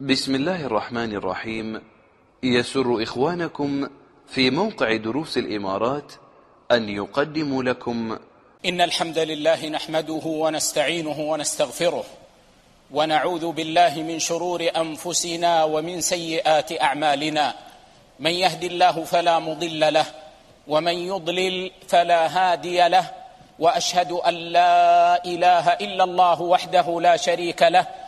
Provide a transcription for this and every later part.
بسم الله الرحمن الرحيم. يسر إخوانكم في موقع دروس الإمارات أن يقدم لكم. إن الحمد لله نحمده ونستعينه ونستغفره ونعوذ بالله من شرور أنفسنا ومن سيئات أعمالنا. من يهد الله فلا مضل له ومن يضلل فلا هادي له وأشهد أن لا إله إلا الله وحده لا شريك له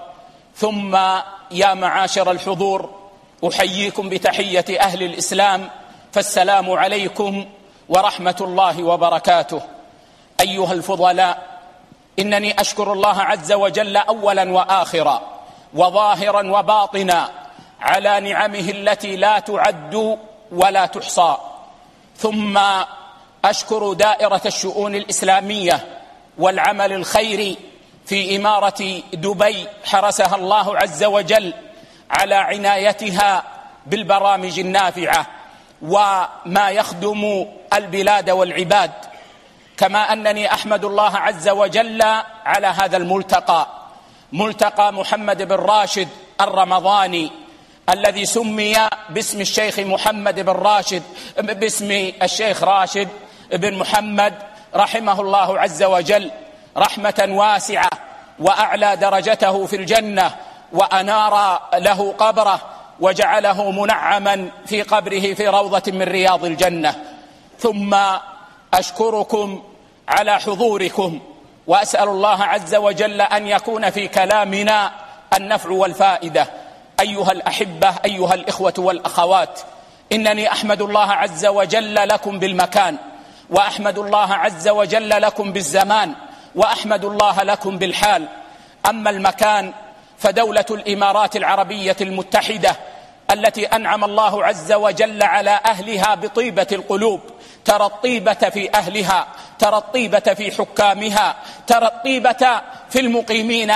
ثم يا معاشر الحضور أحييكم بتحية أهل الإسلام فالسلام عليكم ورحمة الله وبركاته. أيها الفضلاء إنني أشكر الله عز وجل اولا واخرا وظاهرا وباطنا على نعمه التي لا تعد ولا تحصى. ثم أشكر دائرة الشؤون الإسلامية والعمل الخيري في إمارة دبي حرسها الله عز وجل على عنايتها بالبرامج النافعة وما يخدم البلاد والعباد كما أنني أحمد الله عز وجل على هذا الملتقى ملتقى محمد بن راشد الرمضاني الذي سمي باسم الشيخ محمد بن راشد باسم الشيخ راشد بن محمد رحمه الله عز وجل. رحمة واسعة وأعلى درجته في الجنة وأنار له قبره وجعله منعما في قبره في روضة من رياض الجنة. ثم أشكركم على حضوركم وأسأل الله عز وجل أن يكون في كلامنا النفع والفائدة. أيها الأحبة أيها الإخوة والأخوات إنني أحمد الله عز وجل لكم بالمكان وأحمد الله عز وجل لكم بالزمان وأحمد الله لكم بالحال. أما المكان فدولة الإمارات العربية المتحدة التي أنعم الله عز وجل على أهلها بطيبة القلوب. ترى الطيبة في أهلها ترى الطيبة في حكامها ترى الطيبة في المقيمين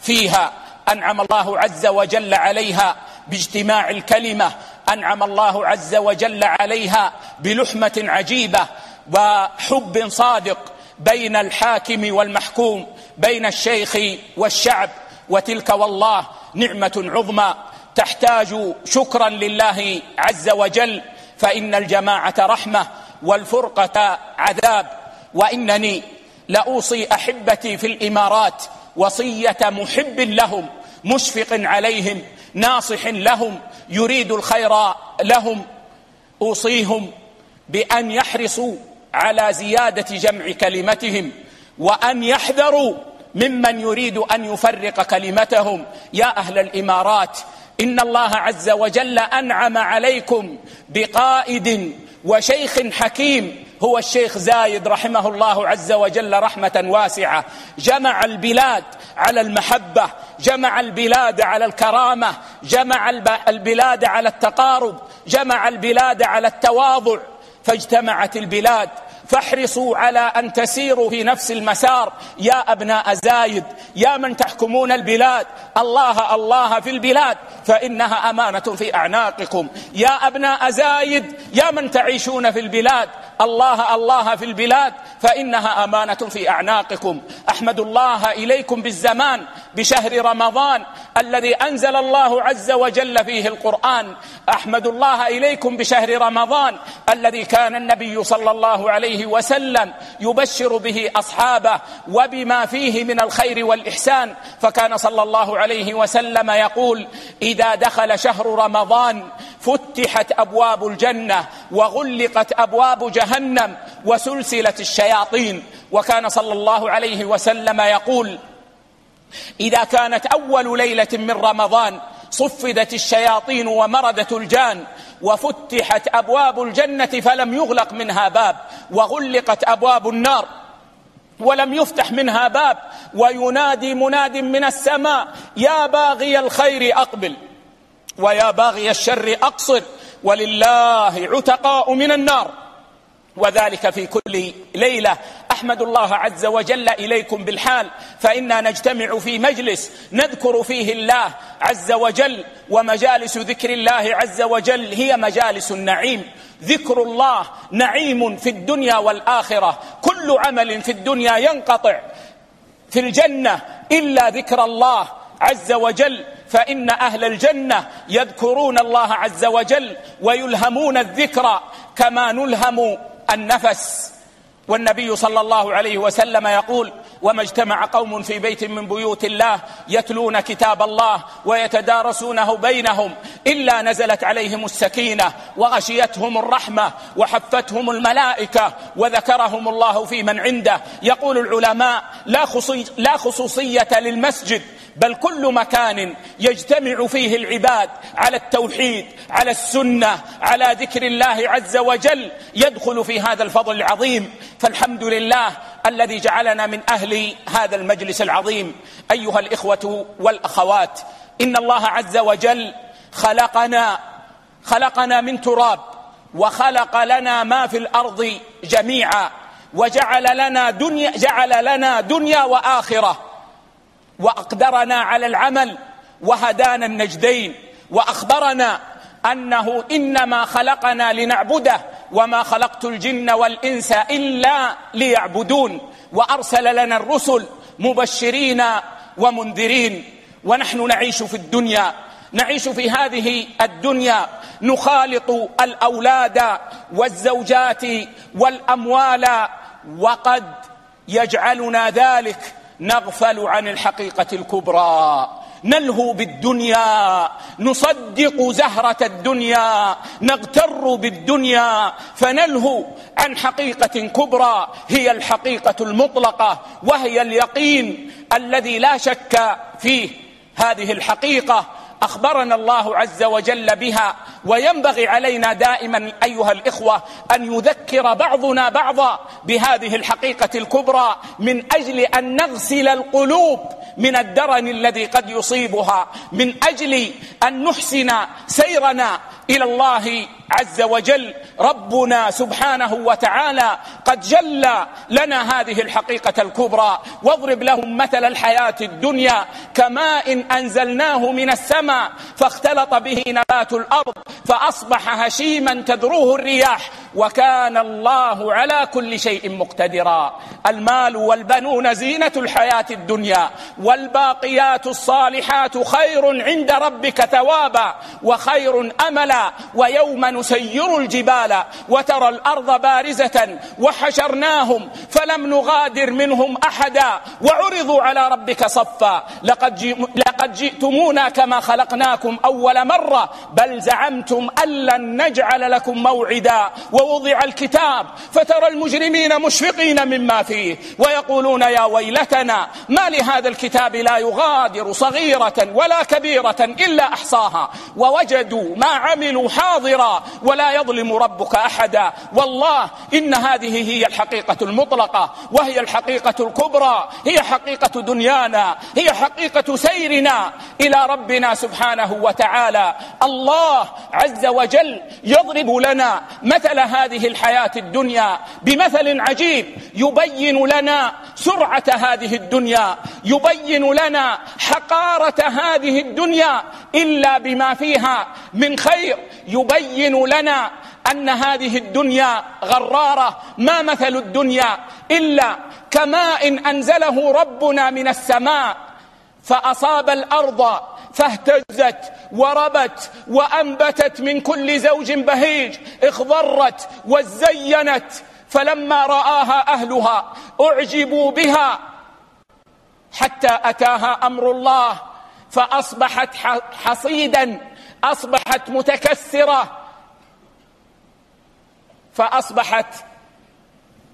فيها. أنعم الله عز وجل عليها باجتماع الكلمة. أنعم الله عز وجل عليها بلحمة عجيبة وحب صادق. بين الحاكم والمحكوم بين الشيخ والشعب وتلك والله نعمة عظمى. تحتاج شكرا لله عز وجل فإن الجماعة رحمة والفرقة عذاب. وإنني لأوصي أحبتي في الإمارات وصية محب لهم مشفق عليهم ناصح لهم يريد الخير لهم. أوصيهم بأن يحرصوا على زيادة جمع كلمتهم وأن يحذروا ممن يريد أن يفرق كلمتهم. يا أهل الإمارات إن الله عز وجل أنعم عليكم بقائد وشيخ حكيم هو الشيخ زايد رحمه الله عز وجل رحمة واسعة. جمع البلاد على المحبة جمع البلاد على الكرامة جمع البلاد على التقارب جمع البلاد على التواضع. فاجتمعت البلاد فاحرصوا على أن تسيروا في نفس المسار. يا أبناء زايد يا من تحكمون البلاد. الله الله في البلاد. فإنها أمانة في أعناقكم. يا أبناء زايد يا من تعيشون في البلاد. الله الله في البلاد. فإنها أمانة في أعناقكم. أحمد الله إليكم بالزمان بشهر رمضان الذي أنزل الله عز وجل فيه القرآن. أحمد الله إليكم بشهر رمضان الذي كان النبي صلى الله عليه عليه وسلم يبشر به أصحابه وبما فيه من الخير والإحسان. فكان صلى الله عليه وسلم يقول إذا دخل شهر رمضان فتحت أبواب الجنة وغلقت أبواب جهنم وسلسلت الشياطين. وكان صلى الله عليه وسلم يقول إذا كانت أول ليلة من رمضان صفدت الشياطين ومردت الجان وفتحت أبواب الجنة فلم يغلق منها باب وغلقت أبواب النار ولم يفتح منها باب وينادي مناد من السماء يا باغي الخير أقبل ويا باغي الشر أقصر ولله عتقاء من النار. وذلك في كل ليلة. أحمد الله عز وجل إليكم بالحال فإنا نجتمع في مجلس نذكر فيه الله عز وجل ومجالس ذكر الله عز وجل هي مجالس النعيم. ذكر الله نعيم في الدنيا والآخرة. كل عمل في الدنيا ينقطع. في الجنة إلا ذكر الله عز وجل فإن أهل الجنة يذكرون الله عز وجل ويلهمون الذكرى كما نلهم النفس. والنبي صلى الله عليه وسلم يقول وما اجتمع قوم في بيت من بيوت الله يتلون كتاب الله ويتدارسونه بينهم إلا نزلت عليهم السكينة وغشيتهم الرحمة وحفتهم الملائكة وذكرهم الله في من عنده. يقول العلماء لا خصوصية للمسجد بل كل مكان يجتمع فيه العباد على التوحيد على السنة على ذكر الله عز وجل يدخل في هذا الفضل العظيم. فالحمد لله الذي جعلنا من أهل هذا المجلس العظيم. أيها الإخوة والأخوات إن الله عز وجل خلقنا خلقنا من تراب وخلق لنا ما في الأرض جميعا وجعل لنا دنيا جعل لنا دنيا وآخرة. وأقدرنا على العمل وهدانا النجدين وأخبرنا أنه إنما خلقنا لنعبده وما خلقت الجن والإنس إلا ليعبدون وأرسل لنا الرسل مبشرين ومنذرين ونحن نعيش في الدنيا نعيش في هذه الدنيا نخالط الأولاد والزوجات والأموال وقد يجعلنا ذلك نغفل عن الحقيقة الكبرى. نلهو بالدنيا. نصدق زهرة الدنيا. نغتر بالدنيا. فنلهو عن حقيقة كبرى. هي الحقيقة المطلقة. وهي اليقين الذي لا شك فيه. هذه الحقيقة أخبرنا الله عز وجل بها وينبغي علينا دائما أيها الإخوة أن يذكر بعضنا بعضا بهذه الحقيقة الكبرى من أجل أن نغسل القلوب من الدرن الذي قد يصيبها من أجل أن نحسن سيرنا إلى الله عز وجل. ربنا سبحانه وتعالى قد جل لنا هذه الحقيقة الكبرى. واضرب لهم مثل الحياة الدنيا كماء أنزلناه من السماء فاختلط به نبات الأرض فأصبح هشيما تذروه الرياح وكان الله على كل شيء مقتدرا. المال والبنون زينة الحياة الدنيا والباقيات الصالحات خير عند ربك ثوابا وخير أملا ويوم نسير الجبال وترى الأرض بارزة وحشرناهم فلم نغادر منهم أحدا وعرضوا على ربك صفا لقد, لقد جئتمونا كما خلقناكم أول مرة بل زعمتم أن لن نجعل لكم موعدا ووضع الكتاب فترى المجرمين مشفقين مما فيه ويقولون يا ويلتنا ما لهذا الكتاب لا يغادر صغيرة ولا كبيرة إلا أحصاها ووجدوا ما عملوا تعمل حاضرا ولا يظلم ربك أحدا. والله إن هذه هي الحقيقة المطلقة وهي الحقيقة الكبرى هي حقيقة دنيانا هي حقيقة سيرنا إلى ربنا سبحانه وتعالى. الله عز وجل يضرب لنا مثل هذه الحياة الدنيا بمثل عجيب. يبين لنا سرعة هذه الدنيا يبين لنا حقارة هذه الدنيا إلا بما فيها من خير يبين لنا أن هذه الدنيا غرارة ما مثل الدنيا إلا كماء أنزله ربنا من السماء فأصاب الأرض فاهتزت وربت وأنبتت من كل زوج بهيج اخضرت وزينت فلما رآها أهلها أعجبوا بها حتى أتاها أمر الله فأصبحت حصيدا أصبحت متكسرة. فأصبحت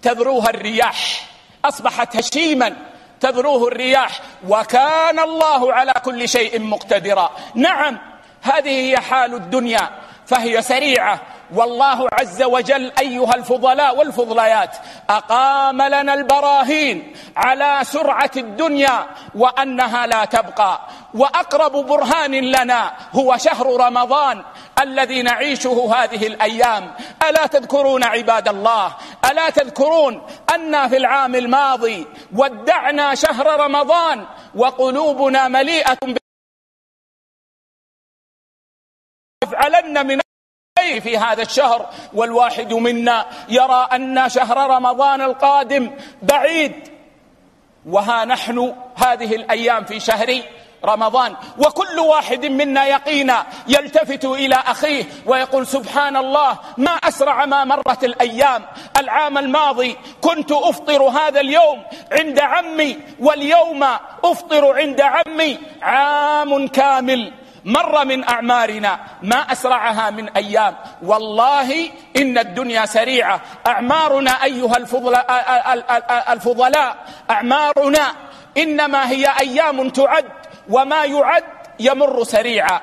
تذروها الرياح. أصبحت هشيما تذروه الرياح. وكان الله على كل شيء مقتدرا. نعم هذه هي حال الدنيا. فهي سريعة. والله عز وجل أيها الفضلاء والفضليات أقام لنا البراهين على سرعة الدنيا وأنها لا تبقى. وأقرب برهان لنا هو شهر رمضان الذي نعيشه هذه الأيام. ألا تذكرون عباد الله؟ ألا تذكرون أن في العام الماضي ودعنا شهر رمضان وقلوبنا مليئة لنقلن من في هذا الشهر والواحد منا يرى أن شهر رمضان القادم بعيد. وها نحن هذه الأيام في شهر رمضان وكل واحد منا يقينا يلتفت إلى أخيه ويقول سبحان الله ما أسرع ما مرت الأيام. العام الماضي كنت أفطر هذا اليوم عند عمي واليوم أفطر عند عمي. عام كامل مر من أعمارنا ما أسرعها من أيام. والله إن الدنيا سريعة. أعمارنا أيها الفضلاء. أعمارنا إنما هي أيام تعد وما يعد يمر سريعا.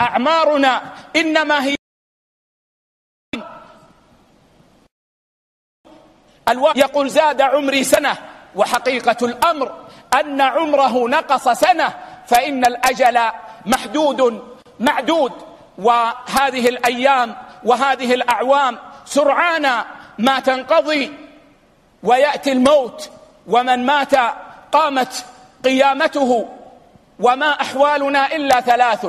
أعمارنا إنما هي الوقت يقول زاد عمري سنة وحقيقة الأمر أن عمره نقص سنة فإن الأجل محدود معدود. وهذه الأيام وهذه الأعوام سرعان ما تنقضي ويأتي الموت. ومن مات قامت قيامته. وما أحوالنا إلا ثلاث.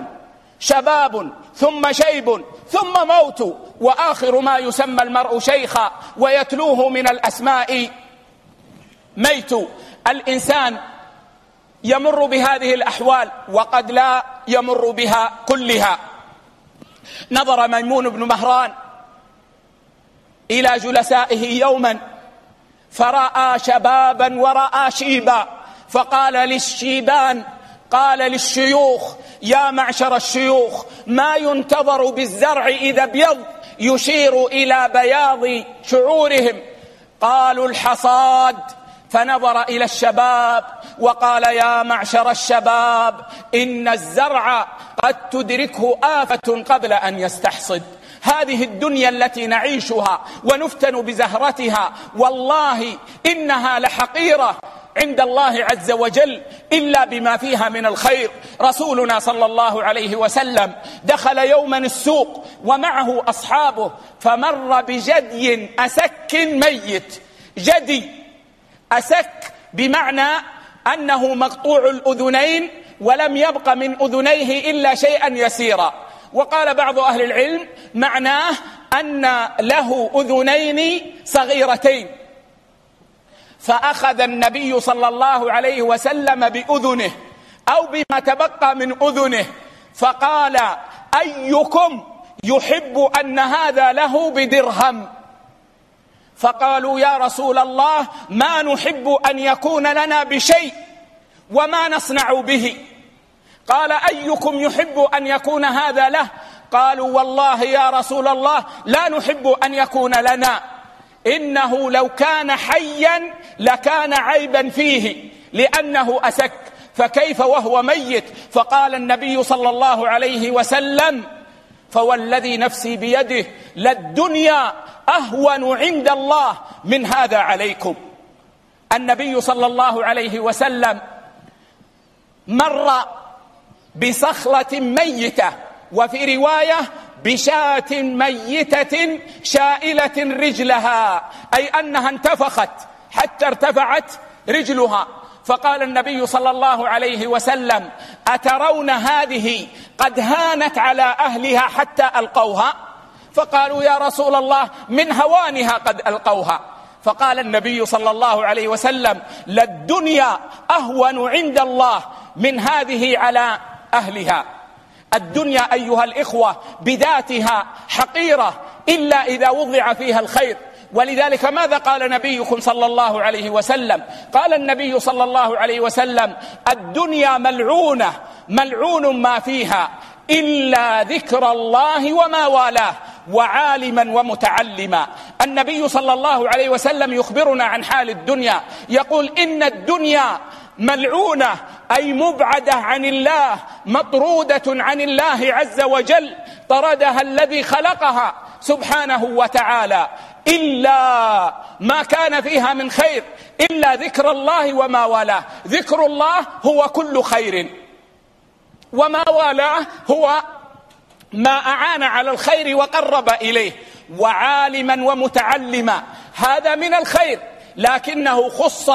شباب ثم شيب ثم موت. وآخر ما يسمى المرء شيخا ويتلوه من الأسماء. ميت. الإنسان يمر بهذه الأحوال وقد لا يمر بها كلها. نظر ميمون بن مهران إلى جلسائه يوما فرأى شبابا ورأى شيبا فقال للشيبان قال للشيوخ يا معشر الشيوخ ما ينتظر بالزرع إذا ابيض يشير إلى بياض شعورهم. قالوا الحصاد. فنظر إلى الشباب وقال يا معشر الشباب إن الزرع قد تدركه آفة قبل أن يستحصد. هذه الدنيا التي نعيشها ونفتن بزهرتها والله إنها لحقيرة عند الله عز وجل إلا بما فيها من الخير. رسولنا صلى الله عليه وسلم دخل يوما السوق ومعه أصحابه فمر بجدي أسك ميت. جدي أسك بمعنى أنه مقطوع الأذنين ولم يبق من أذنيه إلا شيئا يسيرا. وقال بعض أهل العلم معناه أن له أذنين صغيرتين. فأخذ النبي صلى الله عليه وسلم بأذنه أو بما تبقى من أذنه فقال أيكم يحب أن هذا له بدرهم؟ فقالوا يا رسول الله ما نحب أن يكون لنا بشيء وما نصنع به. قال أيكم يحب أن يكون هذا له؟ قالوا والله يا رسول الله لا نحب أن يكون لنا. إنه لو كان حيا لكان عيبا فيه لأنه أسك فكيف وهو ميت؟ فقال النبي صلى الله عليه وسلم فوالذي نفسي بيده للدنيا أهون عند الله من هذا عليكم. النبي صلى الله عليه وسلم مر بصخلة ميتة وفي رواية بشاة ميتة شائلة رجلها أي أنها انتفخت حتى ارتفعت رجلها. فقال النبي صلى الله عليه وسلم أترون هذه قد هانت على أهلها حتى ألقوها؟ فقالوا يا رسول الله من هوانها قد ألقوها؟ فقال النبي صلى الله عليه وسلم للدنيا أهون عند الله من هذه على أهلها. الدنيا أيها الإخوة بذاتها حقيرة إلا إذا وضع فيها الخير. ولذلك ماذا قال نبيكم صلى الله عليه وسلم؟ قال النبي صلى الله عليه وسلم الدنيا ملعونة ملعون ما فيها إلا ذكر الله وما والاه وعالما ومتعلما. النبي صلى الله عليه وسلم يخبرنا عن حال الدنيا يقول إن الدنيا ملعونة أي مبعدة عن الله مطرودة عن الله عز وجل طردها الذي خلقها سبحانه وتعالى. إلا ما كان فيها من خير إلا ذكر الله وما والاه. ذكر الله هو كل خير. وما والاه هو ما أعان على الخير وقرب إليه. وعالما ومتعلما. هذا من الخير لكنه خص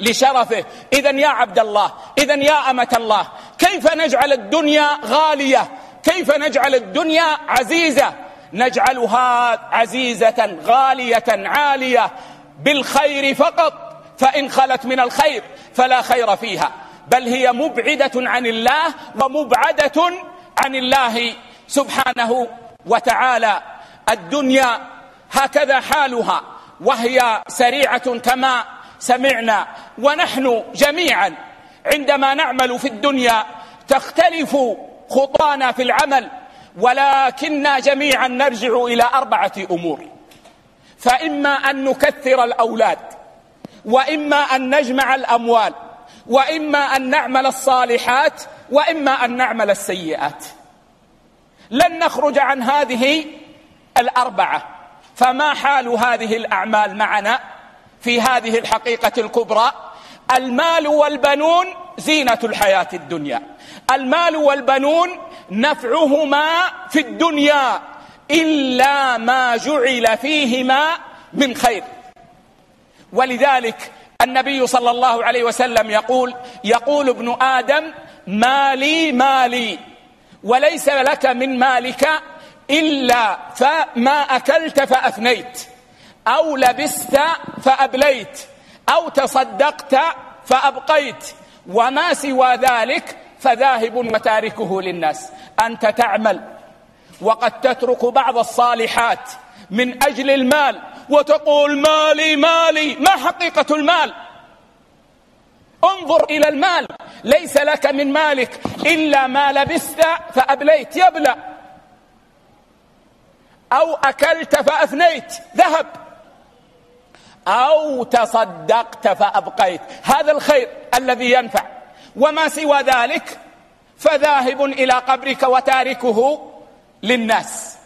لشرفه. إذا يا عبد الله إذا يا أمة الله كيف نجعل الدنيا غالية؟ كيف نجعل الدنيا عزيزة؟ نجعلها عزيزة غالية عالية بالخير فقط فإن خلت من الخير فلا خير فيها. بل هي مبعدة عن الله ومبعدة عن الله سبحانه وتعالى. الدنيا هكذا حالها وهي سريعة كما سمعنا. ونحن جميعا عندما نعمل في الدنيا تختلف خطانا في العمل ولكننا جميعا نرجع إلى أربعة أمور. فإما أن نكثر الأولاد وإما أن نجمع الأموال وإما أن نعمل الصالحات وإما أن نعمل السيئات. لن نخرج عن هذه الأربعة. فما حال هذه الأعمال معنا في هذه الحقيقة الكبرى؟ المال والبنون زينة الحياة الدنيا. المال والبنون نفعهما في الدنيا إلا ما جعل فيهما من خير. ولذلك النبي صلى الله عليه وسلم يقول يقول ابن آدم مالي مالي وليس لك من مالك إلا فما أكلت فأفنيت أو لبست فأبليت أو تصدقت فأبقيت وما سوى ذلك فذاهب وتاركه للناس. أنت تعمل وقد تترك بعض الصالحات من أجل المال وتقول مالي مالي ما حقيقة المال؟ انظر إلى المال. ليس لك من مالك إلا ما لبست فأبليت. يبلى. أو أكلت فأفنيت. ذهب. أو تصدقت فأبقيت. هذا الخير الذي ينفع. وما سوى ذلك فذاهب إلى قبرك وتاركه للناس.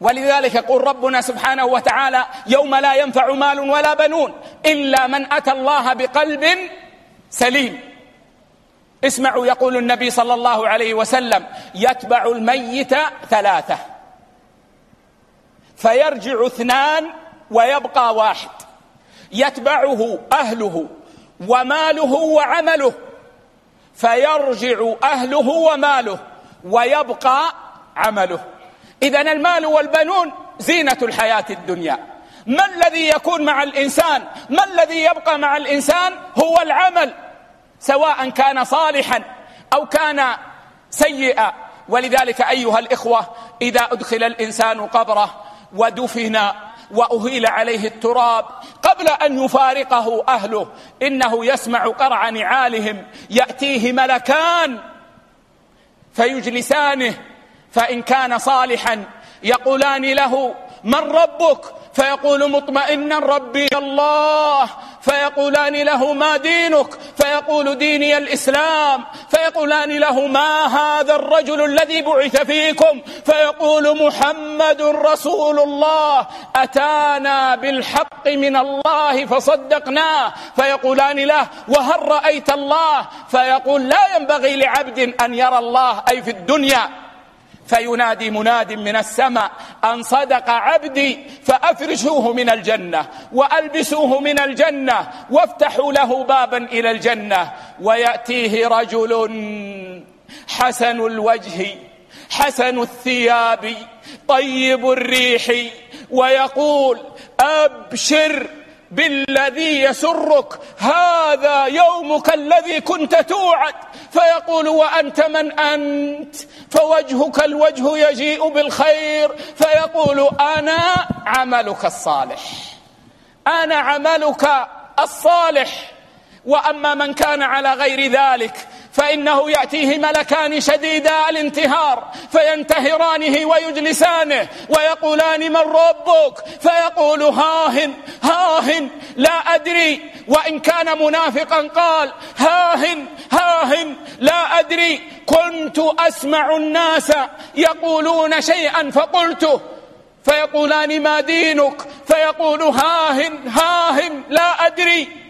ولذلك يقول ربنا سبحانه وتعالى يوم لا ينفع مال ولا بنون إلا من أتى الله بقلب سليم. اسمعوا يقول النبي صلى الله عليه وسلم يتبع الميت ثلاثة فيرجع اثنان ويبقى واحد. يتبعه أهله وماله وعمله. فيرجع أهله وماله ويبقى عمله. إذا المال والبنون زينة الحياة الدنيا. ما الذي يكون مع الإنسان؟ ما الذي يبقى مع الإنسان هو العمل. سواء كان صالحا أو كان سيئا. ولذلك أيها الإخوة إذا أدخل الإنسان قبره ودفن وأهيل عليه التراب قبل أن يفارقه أهله. إنه يسمع قرع نعالهم يأتيه ملكان فيجلسانه فإن كان صالحا يقولان له من ربك؟ فيقول مطمئنا ربي الله. فيقولان له ما دينك؟ فيقول ديني الإسلام. فيقولان له ما هذا الرجل الذي بعث فيكم؟ فيقول محمد رسول الله. أتانا بالحق من الله فصدقناه فيقولان له وهل رأيت الله؟ فيقول لا ينبغي لعبد أن يرى الله أي في الدنيا. فينادي مناد من السماء أن صدق عبدي فأفرشوه من الجنة وألبسوه من الجنة وافتحوا له بابا إلى الجنة. ويأتيه رجل حسن الوجه حسن الثياب طيب الريح ويقول أبشر بالذي يسرك هذا يومك الذي كنت توعد. فيقول وأنت من أنت فوجهك الوجه يجيء بالخير. فيقول أنا عملك الصالح. أنا عملك الصالح. وأما من كان على غير ذلك فإنه يأتيه ملكان شديدا الانتهار فينتهرانه ويجلسانه ويقولان من ربك؟ فيقول هاهن هاهن لا أدري. وإن كان منافقا قال هاهن هاهن لا أدري. كنت أسمع الناس يقولون شيئا فقلته فيقولان ما دينك؟ فيقول هاهن هاهن لا أدري.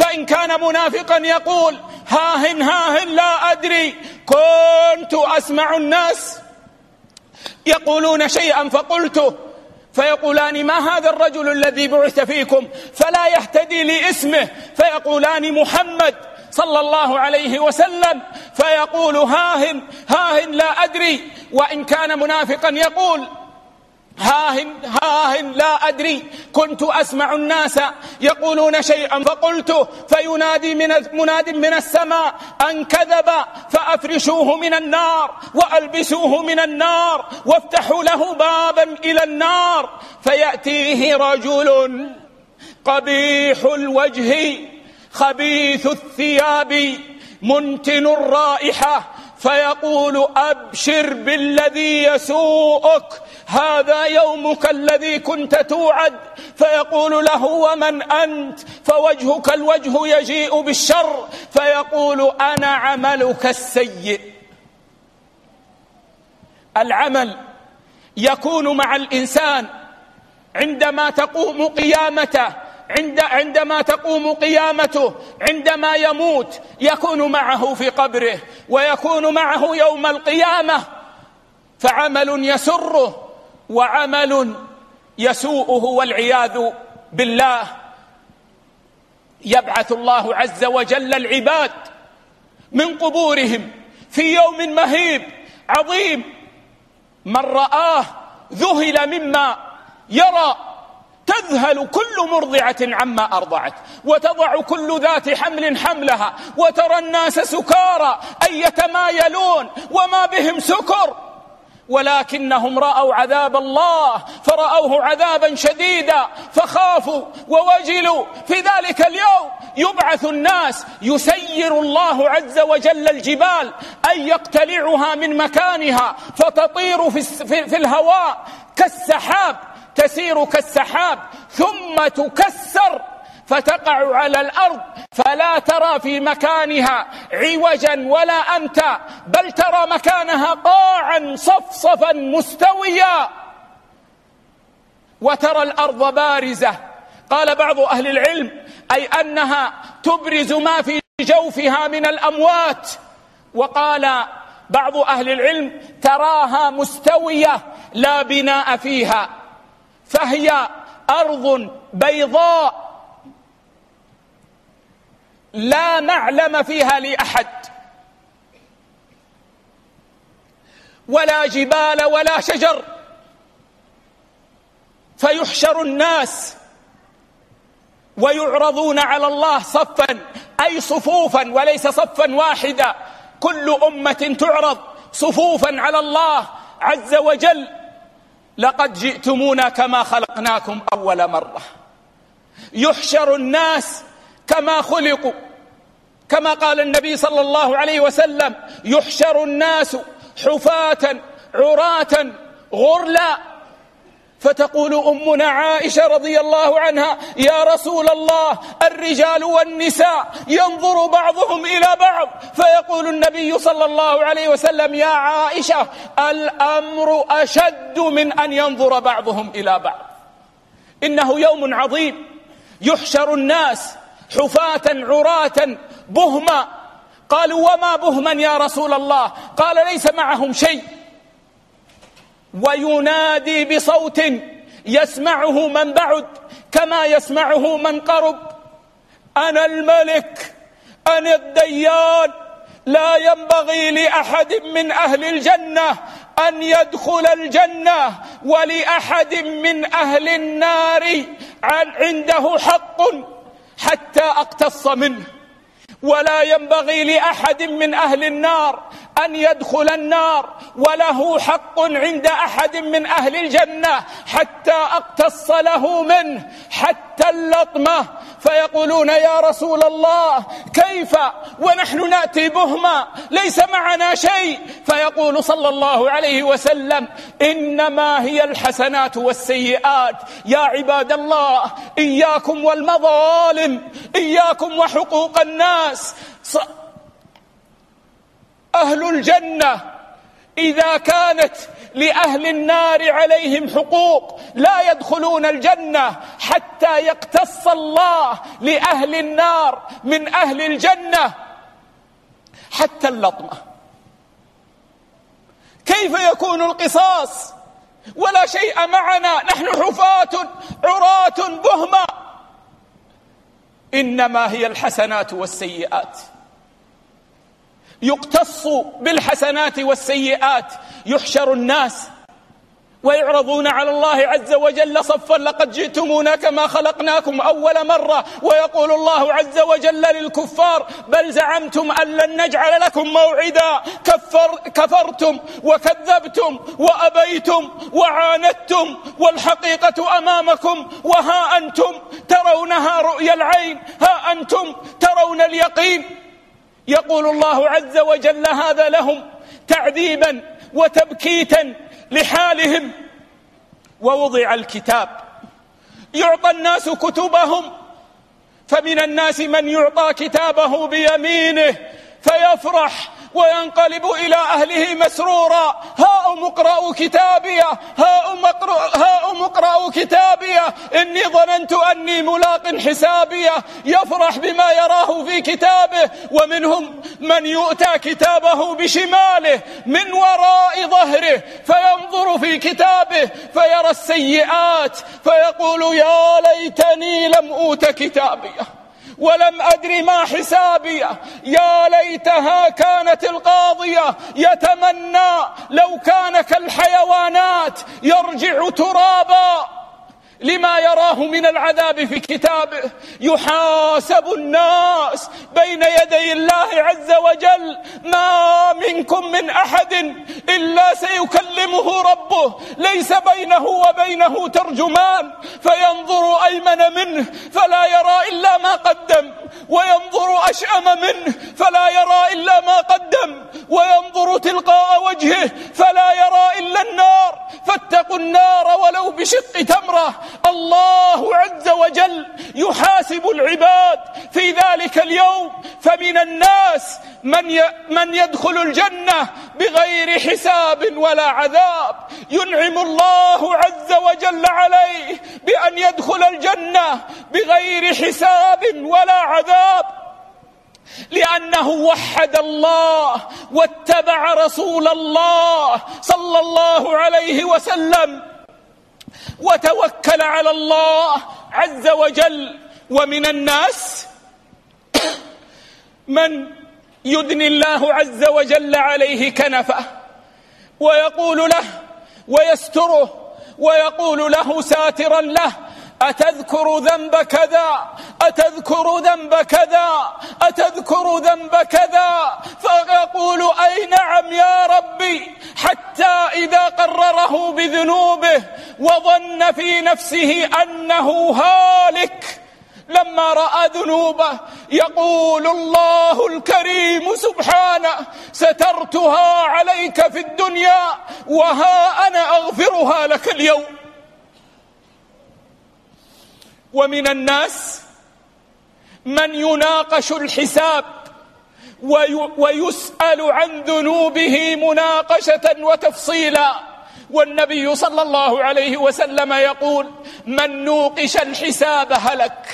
فإن كان منافقا يقول هاهن هاهن لا أدري. كنت أسمع الناس يقولون شيئا فقلته. فيقولان ما هذا الرجل الذي بعث فيكم؟ فلا يهتدي لإسمه. فيقولان محمد صلى الله عليه وسلم. فيقول هاهن هاهن لا أدري. وإن كان منافقا يقول هاهن هاهن لا أدري. كنت أسمع الناس يقولون شيئا فقلته فينادي من مناد من السماء. أن كذب فأفرشوه من النار وألبسوه من النار وافتحوا له بابا إلى النار. فيأتيه رجل قبيح الوجه خبيث الثياب منتن الرائحة فيقول أبشر بالذي يسوءك. هذا يومك الذي كنت توعد. فيقول له ومن أنت؟ فوجهك الوجه يجيء بالشر. فيقول أنا عملك السيء. العمل يكون مع الإنسان عندما تقوم قيامته عند عندما تقوم قيامته عندما يموت يكون معه في قبره ويكون معه يوم القيامة. فعمل يسره. وعمل يسوءه والعياذ بالله. يبعث الله عز وجل العباد من قبورهم في يوم مهيب عظيم. من رآه ذهل مما يرى. تذهل كل مرضعة عما أرضعت. وتضع كل ذات حمل حملها. وترى الناس سكارى. أن يتمايلون وما بهم سكر. ولكنهم رأوا عذاب الله فرأوه عذابا شديدا فخافوا ووجلوا. في ذلك اليوم يبعث الناس يسير الله عز وجل الجبال أن يقتلعها من مكانها فتطير في, في الهواء كالسحاب تسير كالسحاب ثم تكسر. فتقع على الأرض فلا ترى في مكانها عوجا ولا أمتا بل ترى مكانها قاعا صفصفا مستويا. وترى الأرض بارزة. قال بعض أهل العلم أي أنها تبرز ما في جوفها من الأموات. وقال بعض أهل العلم تراها مستوية لا بناء فيها فهي أرض بيضاء لا معلم فيها لأحد. ولا جبال ولا شجر. فيحشر الناس ويعرضون على الله صفا أي صفوفا وليس صفا واحدا. كل أمة تعرض صفوفا على الله عز وجل. لقد جئتمونا كما خلقناكم أول مرة. يحشر الناس كما خلقوا كما قال النبي صلى الله عليه وسلم يحشر الناس حفاة عراة غرلا. فتقول أمنا عائشة رضي الله عنها يا رسول الله الرجال والنساء ينظر بعضهم إلى بعض. فيقول النبي صلى الله عليه وسلم يا عائشة الأمر أشد من أن ينظر بعضهم إلى بعض. إنه يوم عظيم. يحشر الناس حفاة عراة بهما. قالوا وما بهما يا رسول الله؟ قال ليس معهم شيء. وينادي بصوت يسمعه من بعد كما يسمعه من قرب. أنا الملك أنا الديان. لا ينبغي لأحد من أهل الجنة أن يدخل الجنة ولأحد من أهل النار عنده حق. حتى أقتص منه. ولا ينبغي لأحد من أهل النار أن يدخل النار وله حق عند أحد من أهل الجنة حتى أقتص له منه حتى اللطمة فيقولون يا رسول الله كيف؟ ونحن نأتي بهما ليس معنا شيء. فيقول صلى الله عليه وسلم إنما هي الحسنات والسيئات. يا عباد الله إياكم والمظالم إياكم وحقوق الناس. أهل الجنة إذا كانت لأهل النار عليهم حقوق لا يدخلون الجنة حتى يقتص الله لأهل النار من أهل الجنة حتى اللطمة. كيف يكون القصاص؟ ولا شيء معنا. نحن حفاة عراة بهمة. إنما هي الحسنات والسيئات. يقتص بالحسنات والسيئات يحشر الناس ويعرضون على الله عز وجل صفا لقد جئتمونا كما خلقناكم أول مرة ويقول الله عز وجل للكفار بل زعمتم أن لن نجعل لكم موعدا كفر كفرتم وكذبتم وأبيتم وعاندتم والحقيقة أمامكم وها أنتم ترونها رؤيا العين ها أنتم ترون اليقين يقول الله عز وجل هذا لهم تعذيبا وتبكيتا لحالهم ووضع الكتاب. يعطى الناس كتبهم فمن الناس من يعطى كتابه بيمينه فيفرح وينقلب إلى أهله مسرورا. هاء مقرأ كتابية. هاء مقرأ, هاء مقرأ كتابية. إني ظننت أني ملاق حسابية. يفرح بما يراه في كتابه. ومنهم من يؤتى كتابه بشماله من وراء ظهره فينظر في كتابه فيرى السيئات فيقول يا ليتني لم أوت كتابيه. ولم أدري ما حسابي. يا ليتها كانت القاضية. يتمنى لو كان كالحيوانات يرجع ترابا. لما يراه من العذاب في كتابه يحاسب الناس بين يدي الله عز وجل. ما منكم من أحد إلا سيكلمه ربه. ليس بينه وبينه ترجمان. فينظر أيمن منه فلا يرى إلا ما قدم. وينظر أشأم منه فلا يرى إلا ما قدم. وينظر تلقاء وجهه فلا يرى إلا النار. فاتقوا النار ولو بشق تمره. الله عز وجل يحاسب العباد في ذلك اليوم فمن الناس من من يدخل الجنة بغير حساب ولا عذاب. ينعم الله عز وجل عليه بأن يدخل الجنة بغير حساب ولا عذاب. لأنه وحد الله واتبع رسول الله صلى الله عليه وسلم. وتوكل على الله عز وجل. ومن الناس من يدني الله عز وجل عليه كنفه ويقول له ويستره ويقول له ساترا له أتذكر ذنب كذا؟ أتذكر ذنب كذا؟ أتذكر ذنب كذا؟ فيقول أي نعم يا رب شعره بذنوبه وظن في نفسه أنه هالك لما رأى ذنوبه يقول الله الكريم سبحانه سترتها عليك في الدنيا وها أنا أغفرها لك اليوم ومن الناس من يناقش الحساب ويسأل عن ذنوبه مناقشة وتفصيلا والنبي صلى الله عليه وسلم يقول من نوقش الحساب هلك.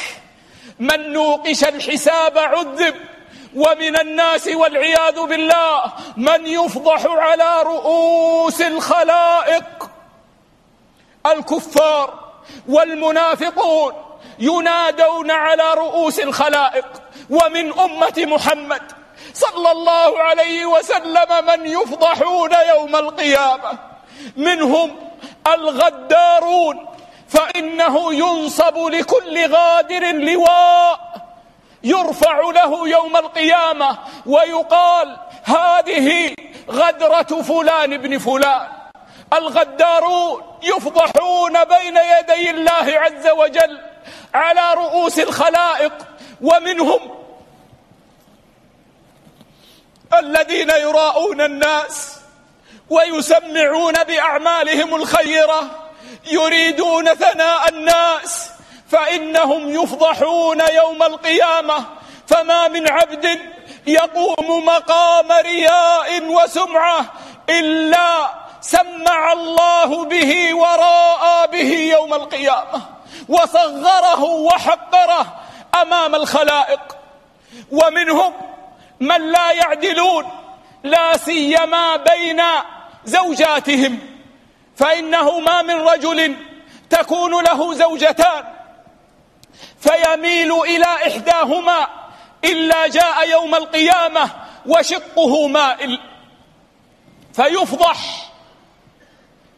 من نوقش الحساب عذب. ومن الناس والعياذ بالله. من يفضح على رؤوس الخلائق. الكفار والمنافقون ينادون على رؤوس الخلائق. ومن أمة محمد صلى الله عليه وسلم من يفضحون يوم القيامة. منهم الغدارون فإنه ينصب لكل غادر لواء يرفع له يوم القيامة ويقال هذه غدرة فلان ابن فلان. الغدارون يفضحون بين يدي الله عز وجل على رؤوس الخلائق ومنهم الذين يراءون الناس ويسمعون بأعمالهم الخيرة يريدون ثناء الناس فإنهم يفضحون يوم القيامة. فما من عبد يقوم مقام رياء وسمعة إلا سمع الله به وراء به يوم القيامة. وصغره وحقره أمام الخلائق. ومنهم من لا يعدلون لا سيما بين زوجاتهم فإنه ما من رجل تكون له زوجتان. فيميل إلى إحداهما إلا جاء يوم القيامة وشقه مائل. فيفضح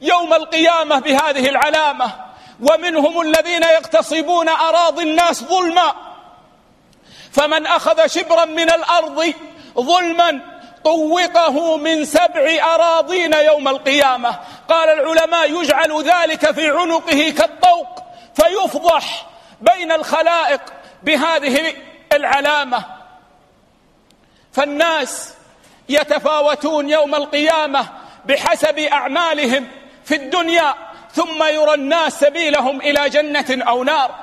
يوم القيامة بهذه العلامة ومنهم الذين يقتصبون أراضي الناس ظلما. فمن أخذ شبرا من الأرض ظلما طوقه من سبع أراضين يوم القيامة. قال العلماء يجعل ذلك في عنقه كالطوق فيفضح بين الخلائق بهذه العلامة. فالناس يتفاوتون يوم القيامة بحسب أعمالهم في الدنيا ثم يرى الناس سبيلهم إلى جنة أو نار.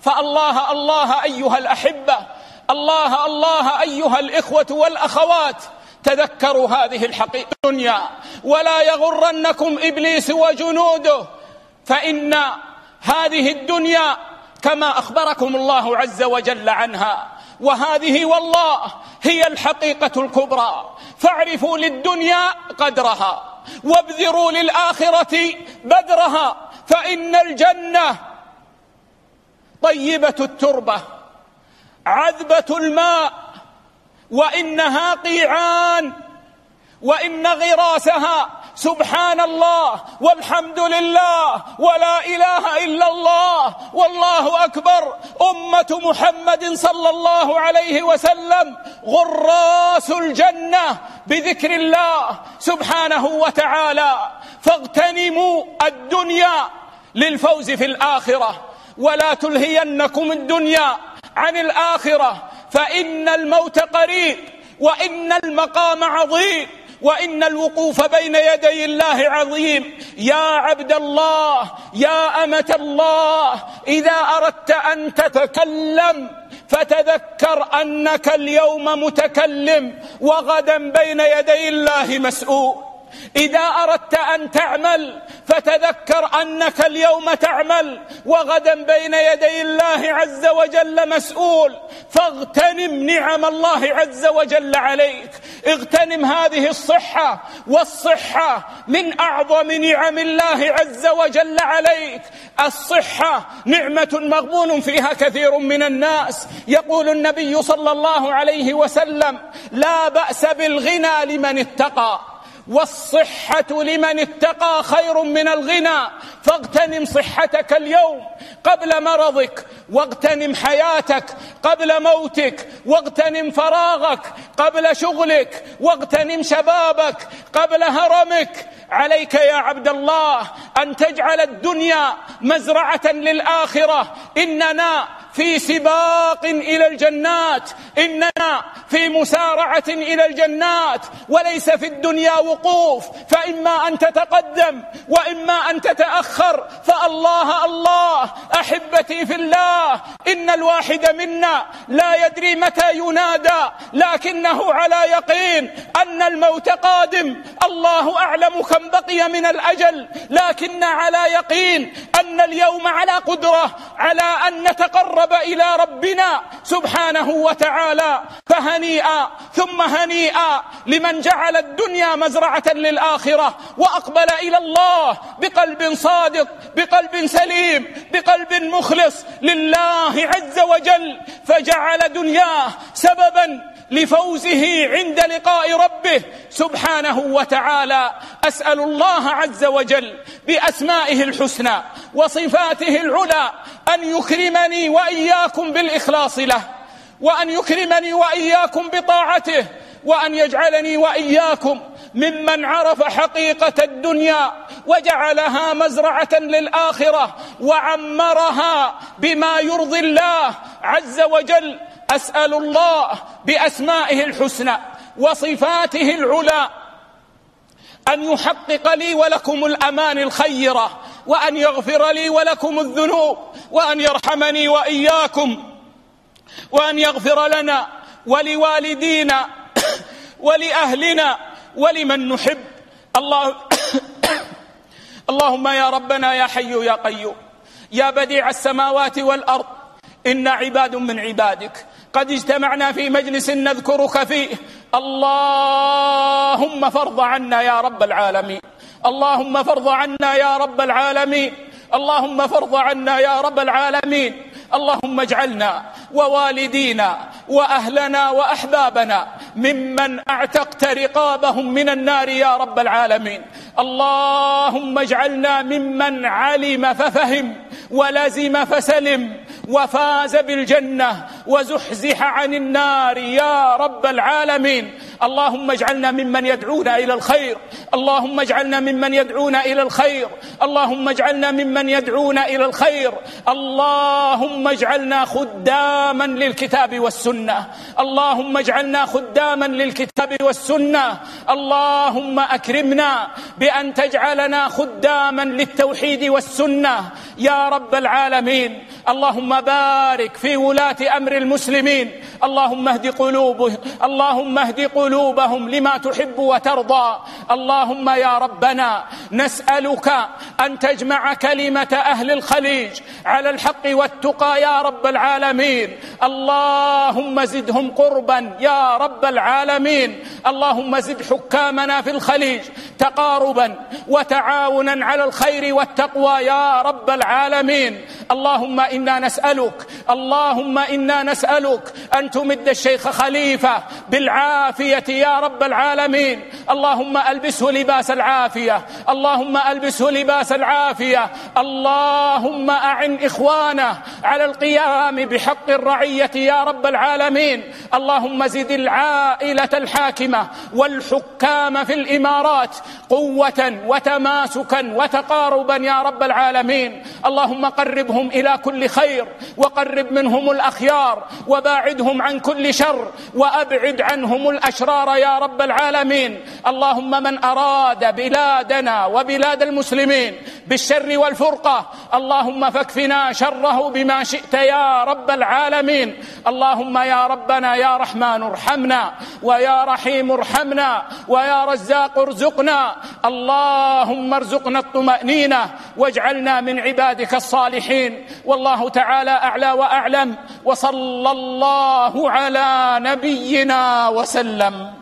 فالله الله أيها الأحبة الله الله أيها الإخوة والأخوات تذكروا هذه الحقيقة الدنيا ولا يغرنكم إبليس وجنوده فإن هذه الدنيا كما أخبركم الله عز وجل عنها وهذه والله هي الحقيقة الكبرى. فاعرفوا للدنيا قدرها وابذروا للآخرة بدرها فإن الجنة طيبة التربة عذبة الماء وإنها قيعان وإن غراسها سبحان الله والحمد لله ولا إله إلا الله والله أكبر أمة محمد صلى الله عليه وسلم غراس الجنة بذكر الله سبحانه وتعالى فاغتنموا الدنيا للفوز في الآخرة ولا تلهينكم الدنيا عن الآخرة فإن الموت قريب وإن المقام عظيم وإن الوقوف بين يدي الله عظيم. يا عبد الله يا أمة الله إذا أردت أن تتكلم فتذكر أنك اليوم متكلم وغدا بين يدي الله مسؤول. إذا أردت أن تعمل فتذكر أنك اليوم تعمل وغدا بين يدي الله عز وجل مسؤول. فاغتنم نعم الله عز وجل عليك. اغتنم هذه الصحة والصحة من أعظم نعم الله عز وجل عليك. الصحة نعمة مغبون فيها كثير من الناس. يقول النبي صلى الله عليه وسلم لا بأس بالغنى لمن اتقى. والصحة لمن اتقى خير من الغنى فاغتنم صحتك اليوم قبل مرضك واغتنم حياتك قبل موتك واغتنم فراغك قبل شغلك واغتنم شبابك قبل هرمك. عليك يا عبد الله أن تجعل الدنيا مزرعة للآخرة. إننا في سباق إلى الجنات إننا في مسارعة إلى الجنات وليس في الدنيا وقوف فإما أن تتقدم وإما أن تتأخر فالله الله أحبتي في الله إن الواحد منا لا يدري متى ينادى لكنه على يقين أن الموت قادم الله أعلم كم بقي من الأجل لكن على يقين أن اليوم على قدرة على أن نتقرب اقرب إلى ربنا سبحانه وتعالى فهنيئا ثم هنيئا لمن جعل الدنيا مزرعة للآخرة وأقبل إلى الله بقلب صادق بقلب سليم بقلب مخلص لله عز وجل فجعل دنياه سببا لفوزه عند لقاء ربه سبحانه وتعالى. أسأل الله عز وجل بأسمائه الحسنى وصفاته العلى أن يكرمني وإياكم بالإخلاص له وأن يكرمني وإياكم بطاعته وأن يجعلني وإياكم ممن عرف حقيقة الدنيا وجعلها مزرعة للآخرة وعمرها بما يرضي الله عز وجل أسأل الله بأسمائه الحسنى وصفاته العلى أن يحقق لي ولكم الأمان الخيرة وأن يغفر لي ولكم الذنوب وأن يرحمني وإياكم وأن يغفر لنا ولوالدينا ولأهلنا ولمن نحب. الله اللهم يا ربنا يا حي يا قيوم. يا بديع السماوات والأرض. إنا عباد من عبادك. قد اجتمعنا في مجلس نذكرك فيه. اللهم فرض عنا يا رب العالمين. اللهم فرض عنا يا رب العالمين. اللهم فرض عنا يا رب العالمين. اللهم اجعلنا ووالدينا وأهلنا وأحبابنا ممن اعتقت رقابهم من النار يا رب العالمين. اللهم اجعلنا ممن علم ففهم ولزم فسلم وفاز بالجنة وزحزح عن النار يا رب العالمين. اللهم اجعلنا ممن يدعون إلى الخير. اللهم اجعلنا ممن يدعون إلى الخير. اللهم اجعلنا ممن يدعون إلى الخير. اللهم اجعلنا خداما للكتاب والسنة. اللهم اجعلنا خداما للكتاب والسنة. اللهم أكرمنا بأن تجعلنا خداما للتوحيد والسنة. يا رب العالمين. اللهم بارك في ولاة أمر المسلمين. اللهم اهد قلوبهم اللهم اهد قلوبهم لما تحب وترضى. اللهم يا ربنا نسألك أن تجمع كلمة أهل الخليج على الحق والتقى يا رب العالمين. اللهم زدهم قربا يا رب العالمين. اللهم زد حكامنا في الخليج تقاربا وتعاونا على الخير والتقوى يا رب العالمين. العالمين. اللهم إنا نسألك. اللهم إنا نسألك أن تمد الشيخ خليفة بالعافية يا رب العالمين. اللهم البسه لباس العافيه اللهم البسه لباس العافيه اللهم اعن اخوانه على القيام بحق الرعيه يا رب العالمين اللهم زد العائله الحاكمه والحكام في الامارات قوه وتماسكا وتقاربا يا رب العالمين اللهم قربهم إلى كل خير وقرب منهم الاخيار وباعدهم عن كل شر وابعد عنهم الاشرار يا رب العالمين اللهم من أراد بلادنا وبلاد المسلمين بالشر والفرقة اللهم فاكفنا شره بما شئت يا رب العالمين اللهم يا ربنا يا رحمن ارحمنا ويا رحيم ارحمنا ويا رزاق ارزقنا اللهم ارزقنا الطمأنينة واجعلنا من عبادك الصالحين والله تعالى أعلى وأعلم وصلى الله على نبينا وسلم.